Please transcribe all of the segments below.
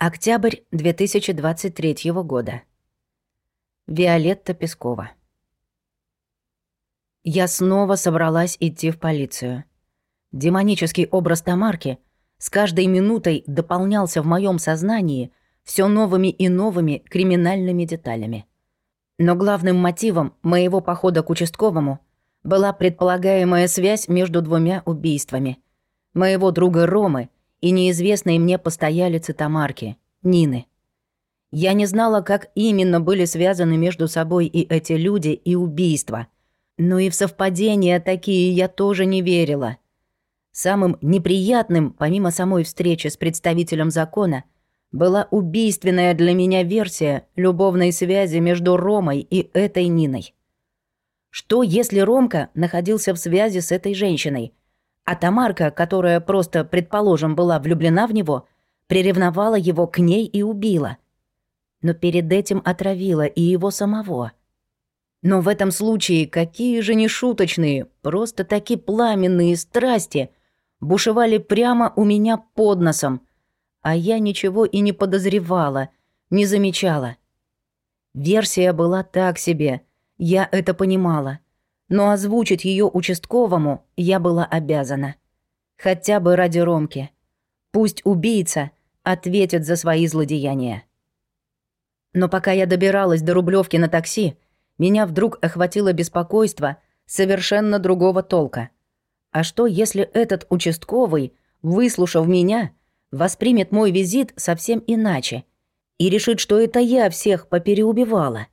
Октябрь 2023 года. Виолетта Пескова. Я снова собралась идти в полицию. Демонический образ Тамарки с каждой минутой дополнялся в моем сознании все новыми и новыми криминальными деталями. Но главным мотивом моего похода к участковому была предполагаемая связь между двумя убийствами. Моего друга Ромы — и неизвестной мне постоялицы Тамарки, Нины. Я не знала, как именно были связаны между собой и эти люди, и убийства. Но и в совпадения такие я тоже не верила. Самым неприятным, помимо самой встречи с представителем закона, была убийственная для меня версия любовной связи между Ромой и этой Ниной. Что, если Ромка находился в связи с этой женщиной, а Тамарка, которая просто, предположим, была влюблена в него, приревновала его к ней и убила. Но перед этим отравила и его самого. Но в этом случае какие же нешуточные, просто такие пламенные страсти бушевали прямо у меня под носом, а я ничего и не подозревала, не замечала. Версия была так себе, я это понимала — но озвучить ее участковому я была обязана. Хотя бы ради Ромки. Пусть убийца ответит за свои злодеяния. Но пока я добиралась до Рублевки на такси, меня вдруг охватило беспокойство совершенно другого толка. А что, если этот участковый, выслушав меня, воспримет мой визит совсем иначе и решит, что это я всех попереубивала?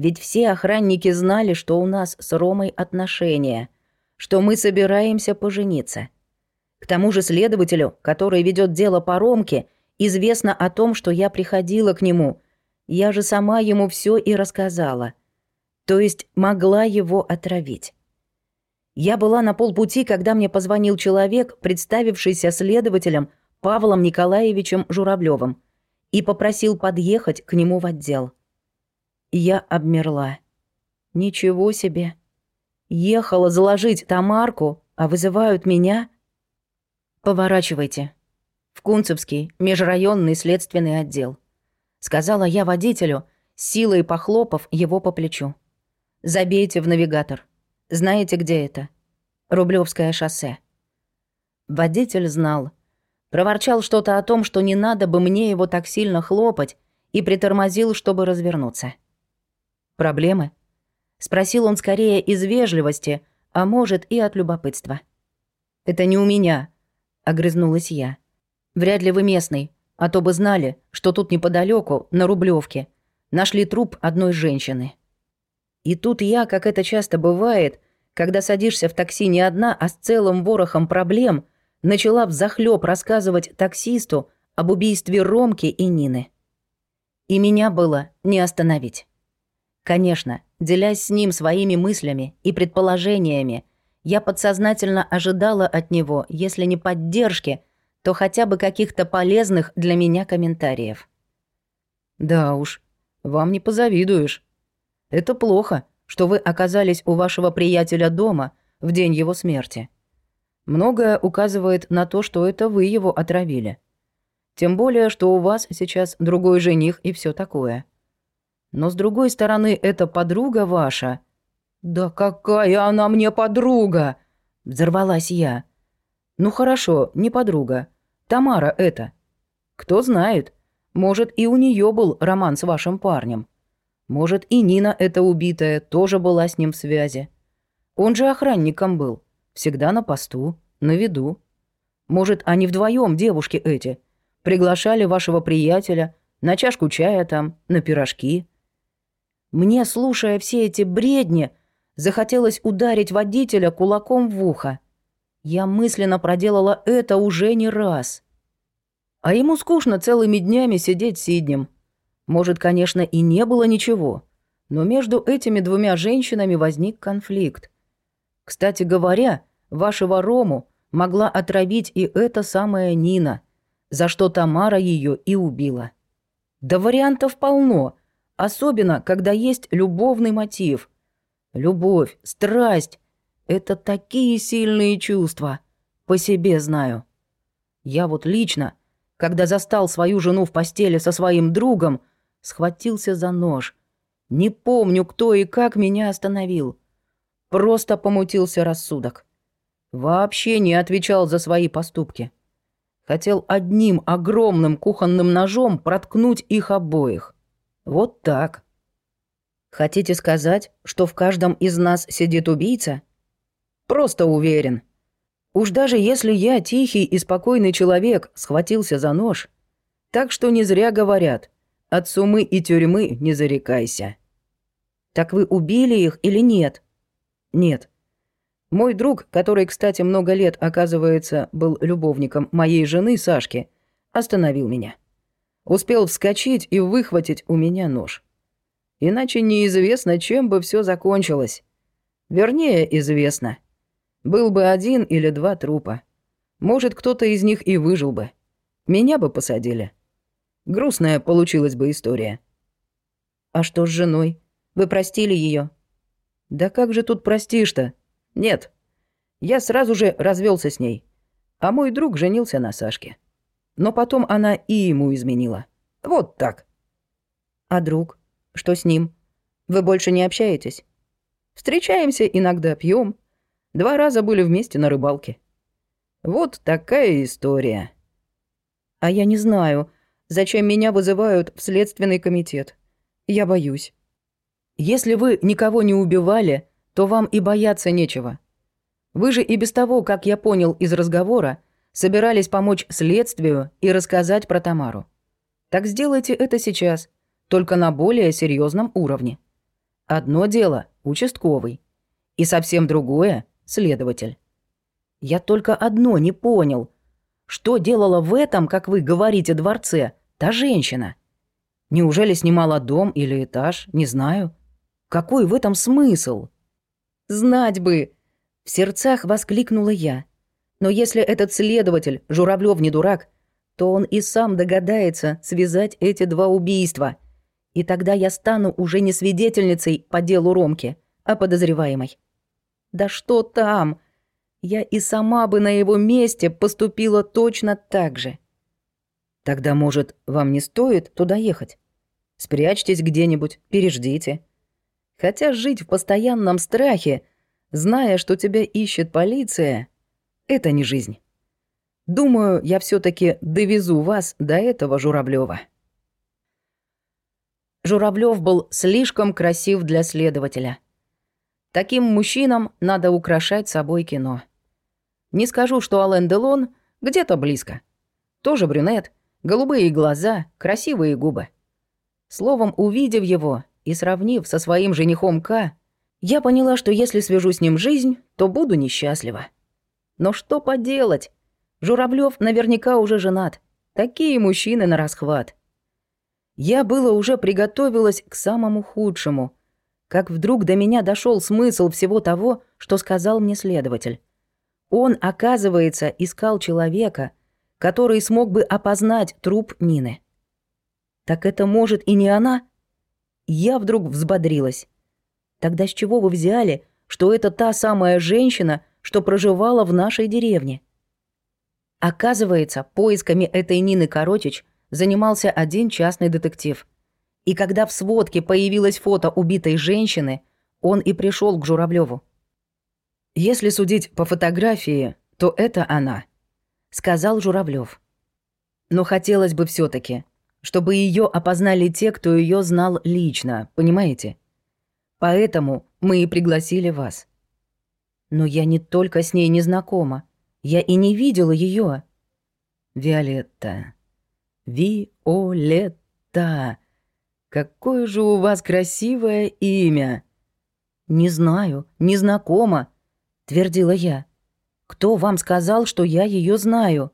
Ведь все охранники знали, что у нас с Ромой отношения, что мы собираемся пожениться. К тому же следователю, который ведет дело по Ромке, известно о том, что я приходила к нему. Я же сама ему все и рассказала. То есть могла его отравить. Я была на полпути, когда мне позвонил человек, представившийся следователем Павлом Николаевичем Журавлевым, и попросил подъехать к нему в отдел. Я обмерла. Ничего себе. Ехала заложить Тамарку, а вызывают меня? Поворачивайте. В Кунцевский межрайонный следственный отдел. Сказала я водителю, силой похлопав его по плечу. Забейте в навигатор. Знаете, где это? Рублевское шоссе. Водитель знал. Проворчал что-то о том, что не надо бы мне его так сильно хлопать, и притормозил, чтобы развернуться. «Проблемы?» Спросил он скорее из вежливости, а может и от любопытства. «Это не у меня», — огрызнулась я. «Вряд ли вы местный, а то бы знали, что тут неподалеку, на Рублевке, нашли труп одной женщины». И тут я, как это часто бывает, когда садишься в такси не одна, а с целым ворохом проблем, начала взахлёб рассказывать таксисту об убийстве Ромки и Нины. И меня было не остановить. Конечно, делясь с ним своими мыслями и предположениями, я подсознательно ожидала от него, если не поддержки, то хотя бы каких-то полезных для меня комментариев. «Да уж, вам не позавидуешь. Это плохо, что вы оказались у вашего приятеля дома в день его смерти. Многое указывает на то, что это вы его отравили. Тем более, что у вас сейчас другой жених и все такое. Но с другой стороны, эта подруга ваша... Да какая она мне подруга! Взорвалась я. Ну хорошо, не подруга. Тамара это. Кто знает, может и у нее был роман с вашим парнем. Может и Нина эта убитая тоже была с ним в связи. Он же охранником был, всегда на посту, на виду. Может, они вдвоем девушки эти, приглашали вашего приятеля на чашку чая там, на пирожки. Мне, слушая все эти бредни, захотелось ударить водителя кулаком в ухо. Я мысленно проделала это уже не раз. А ему скучно целыми днями сидеть сиднем. Может, конечно, и не было ничего, но между этими двумя женщинами возник конфликт. Кстати говоря, вашего Рому могла отравить и эта самая Нина, за что Тамара ее и убила. Да вариантов полно — Особенно, когда есть любовный мотив. Любовь, страсть — это такие сильные чувства. По себе знаю. Я вот лично, когда застал свою жену в постели со своим другом, схватился за нож. Не помню, кто и как меня остановил. Просто помутился рассудок. Вообще не отвечал за свои поступки. Хотел одним огромным кухонным ножом проткнуть их обоих. Вот так. Хотите сказать, что в каждом из нас сидит убийца? Просто уверен. Уж даже если я, тихий и спокойный человек, схватился за нож, так что не зря говорят, от сумы и тюрьмы не зарекайся. Так вы убили их или нет? Нет. Мой друг, который, кстати, много лет, оказывается, был любовником моей жены Сашки, остановил меня. Успел вскочить и выхватить у меня нож. Иначе неизвестно, чем бы все закончилось. Вернее, известно. Был бы один или два трупа. Может, кто-то из них и выжил бы. Меня бы посадили. Грустная получилась бы история. А что с женой? Вы простили ее? Да как же тут простишь-то? Нет. Я сразу же развелся с ней. А мой друг женился на Сашке. Но потом она и ему изменила. Вот так. А друг? Что с ним? Вы больше не общаетесь? Встречаемся, иногда пьем. Два раза были вместе на рыбалке. Вот такая история. А я не знаю, зачем меня вызывают в следственный комитет. Я боюсь. Если вы никого не убивали, то вам и бояться нечего. Вы же и без того, как я понял из разговора, собирались помочь следствию и рассказать про Тамару. Так сделайте это сейчас, только на более серьезном уровне. Одно дело – участковый, и совсем другое – следователь. Я только одно не понял. Что делала в этом, как вы говорите, дворце, та женщина? Неужели снимала дом или этаж, не знаю. Какой в этом смысл? Знать бы!» В сердцах воскликнула я. «Но если этот следователь, Журавлев не дурак, то он и сам догадается связать эти два убийства. И тогда я стану уже не свидетельницей по делу Ромки, а подозреваемой. Да что там? Я и сама бы на его месте поступила точно так же. Тогда, может, вам не стоит туда ехать? Спрячьтесь где-нибудь, переждите. Хотя жить в постоянном страхе, зная, что тебя ищет полиция, это не жизнь. Думаю, я все таки довезу вас до этого Журавлева. Журавлев был слишком красив для следователя. Таким мужчинам надо украшать собой кино. Не скажу, что Ален Делон где-то близко. Тоже брюнет, голубые глаза, красивые губы. Словом, увидев его, и сравнив со своим женихом К, я поняла, что если свяжу с ним жизнь, то буду несчастлива. Но что поделать? Журавлев наверняка уже женат. Такие мужчины на расхват. Я было уже приготовилась к самому худшему, как вдруг до меня дошел смысл всего того, что сказал мне следователь. Он, оказывается, искал человека, который смог бы опознать труп Нины. Так это может и не она? Я вдруг взбодрилась. Тогда с чего вы взяли, что это та самая женщина, что проживала в нашей деревне? Оказывается, поисками этой Нины Коротич занимался один частный детектив. И когда в сводке появилось фото убитой женщины, он и пришел к Журавлеву. «Если судить по фотографии, то это она», — сказал Журавлев. «Но хотелось бы все таки чтобы ее опознали те, кто ее знал лично, понимаете? Поэтому мы и пригласили вас. Но я не только с ней не знакома, я и не видела ее. Виолетта. Виолетта. Какое же у вас красивое имя. Не знаю, не знакома, твердила я. Кто вам сказал, что я ее знаю?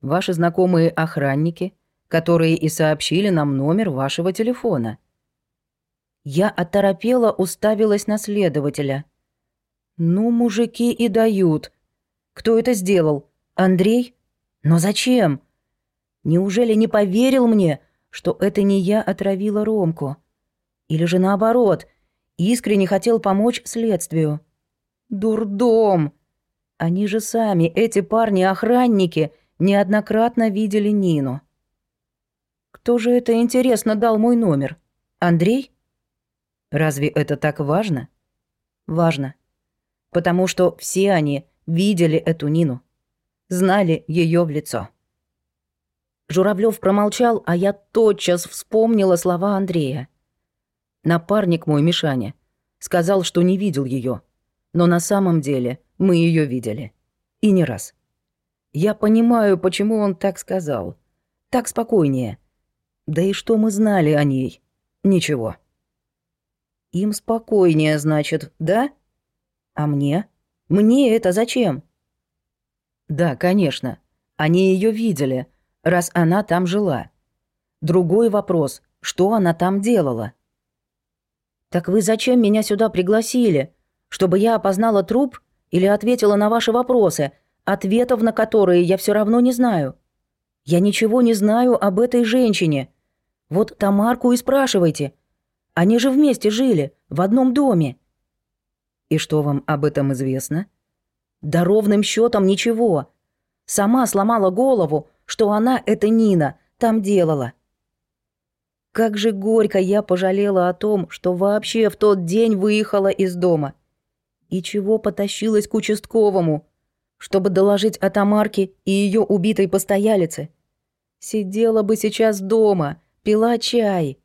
Ваши знакомые охранники — которые и сообщили нам номер вашего телефона. Я оторопела, уставилась на следователя. Ну, мужики и дают. Кто это сделал? Андрей? Но зачем? Неужели не поверил мне, что это не я отравила Ромку? Или же наоборот, искренне хотел помочь следствию? Дурдом! Они же сами, эти парни-охранники, неоднократно видели Нину. Кто же это, интересно, дал мой номер? Андрей? Разве это так важно? Важно. Потому что все они видели эту Нину. Знали ее в лицо. Журавлев промолчал, а я тотчас вспомнила слова Андрея. Напарник мой, Мишаня, сказал, что не видел ее, но на самом деле мы ее видели. И не раз. Я понимаю, почему он так сказал. Так спокойнее. Да и что мы знали о ней? Ничего. Им спокойнее, значит, да? А мне? Мне это зачем? Да, конечно. Они ее видели, раз она там жила. Другой вопрос, что она там делала? Так вы зачем меня сюда пригласили? Чтобы я опознала труп или ответила на ваши вопросы, ответов на которые я все равно не знаю? Я ничего не знаю об этой женщине. Вот Тамарку и спрашивайте. Они же вместе жили, в одном доме. И что вам об этом известно? Да ровным счетом ничего. Сама сломала голову, что она, это Нина, там делала. Как же горько я пожалела о том, что вообще в тот день выехала из дома. И чего потащилась к участковому, чтобы доложить о Тамарке и ее убитой постоялице. Сидела бы сейчас дома, пила чай.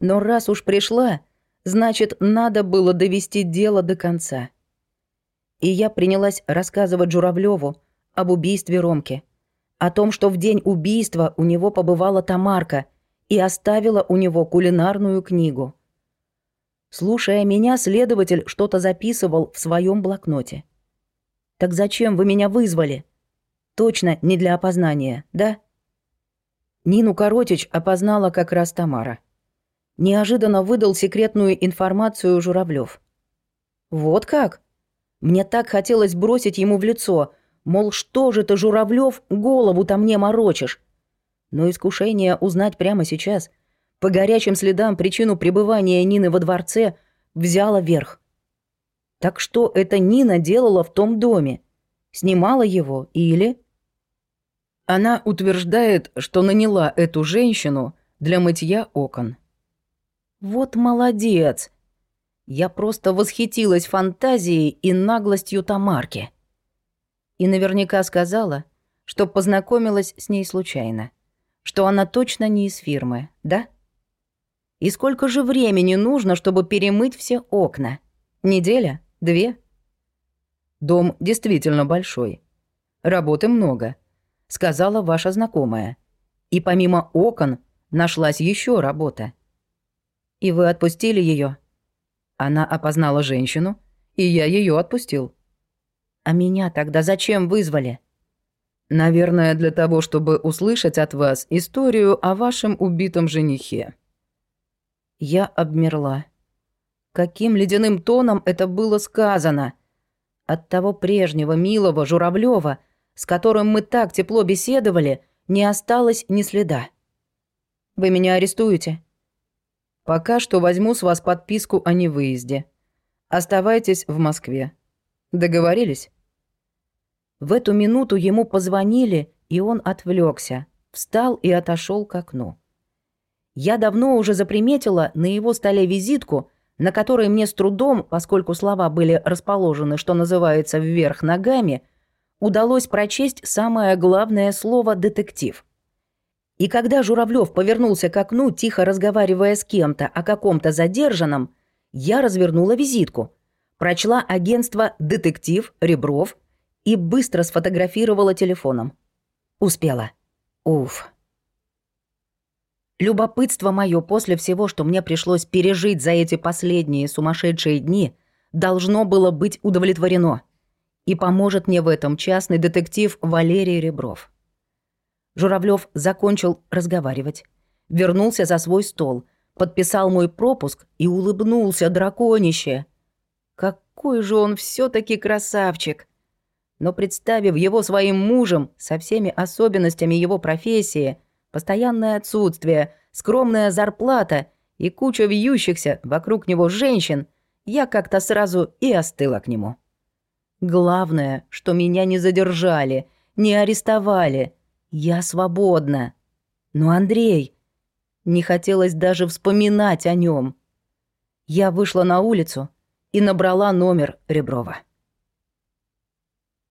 Но раз уж пришла, значит, надо было довести дело до конца и я принялась рассказывать Журавлеву об убийстве Ромки, о том, что в день убийства у него побывала Тамарка и оставила у него кулинарную книгу. Слушая меня, следователь что-то записывал в своем блокноте. «Так зачем вы меня вызвали?» «Точно не для опознания, да?» Нину Коротич опознала как раз Тамара. Неожиданно выдал секретную информацию Журавлев. «Вот как?» Мне так хотелось бросить ему в лицо, мол, что же ты, Журавлев, голову-то мне морочишь. Но искушение узнать прямо сейчас, по горячим следам причину пребывания Нины во дворце, взяло верх. Так что это Нина делала в том доме? Снимала его или... Она утверждает, что наняла эту женщину для мытья окон. Вот молодец. Я просто восхитилась фантазией и наглостью Тамарки. И наверняка сказала, что познакомилась с ней случайно. Что она точно не из фирмы, да? И сколько же времени нужно, чтобы перемыть все окна? Неделя? Две? Дом действительно большой. Работы много, сказала ваша знакомая. И помимо окон нашлась еще работа. И вы отпустили ее? Она опознала женщину, и я ее отпустил. А меня тогда зачем вызвали? Наверное, для того, чтобы услышать от вас историю о вашем убитом женихе. Я обмерла. Каким ледяным тоном это было сказано? От того прежнего милого Журавлева, с которым мы так тепло беседовали, не осталось ни следа. Вы меня арестуете? Пока что возьму с вас подписку о невыезде. Оставайтесь в Москве. Договорились?» В эту минуту ему позвонили, и он отвлекся, встал и отошел к окну. Я давно уже заприметила на его столе визитку, на которой мне с трудом, поскольку слова были расположены, что называется, вверх ногами, удалось прочесть самое главное слово «детектив». И когда Журавлев повернулся к окну, тихо разговаривая с кем-то о каком-то задержанном, я развернула визитку, прочла агентство «Детектив» Ребров и быстро сфотографировала телефоном. Успела. Уф. Любопытство мое после всего, что мне пришлось пережить за эти последние сумасшедшие дни, должно было быть удовлетворено. И поможет мне в этом частный детектив Валерий Ребров. Журавлев закончил разговаривать, вернулся за свой стол, подписал мой пропуск и улыбнулся драконище. Какой же он все таки красавчик! Но представив его своим мужем со всеми особенностями его профессии, постоянное отсутствие, скромная зарплата и куча вьющихся вокруг него женщин, я как-то сразу и остыла к нему. Главное, что меня не задержали — не арестовали. Я свободна. Но Андрей... Не хотелось даже вспоминать о нем. Я вышла на улицу и набрала номер Реброва.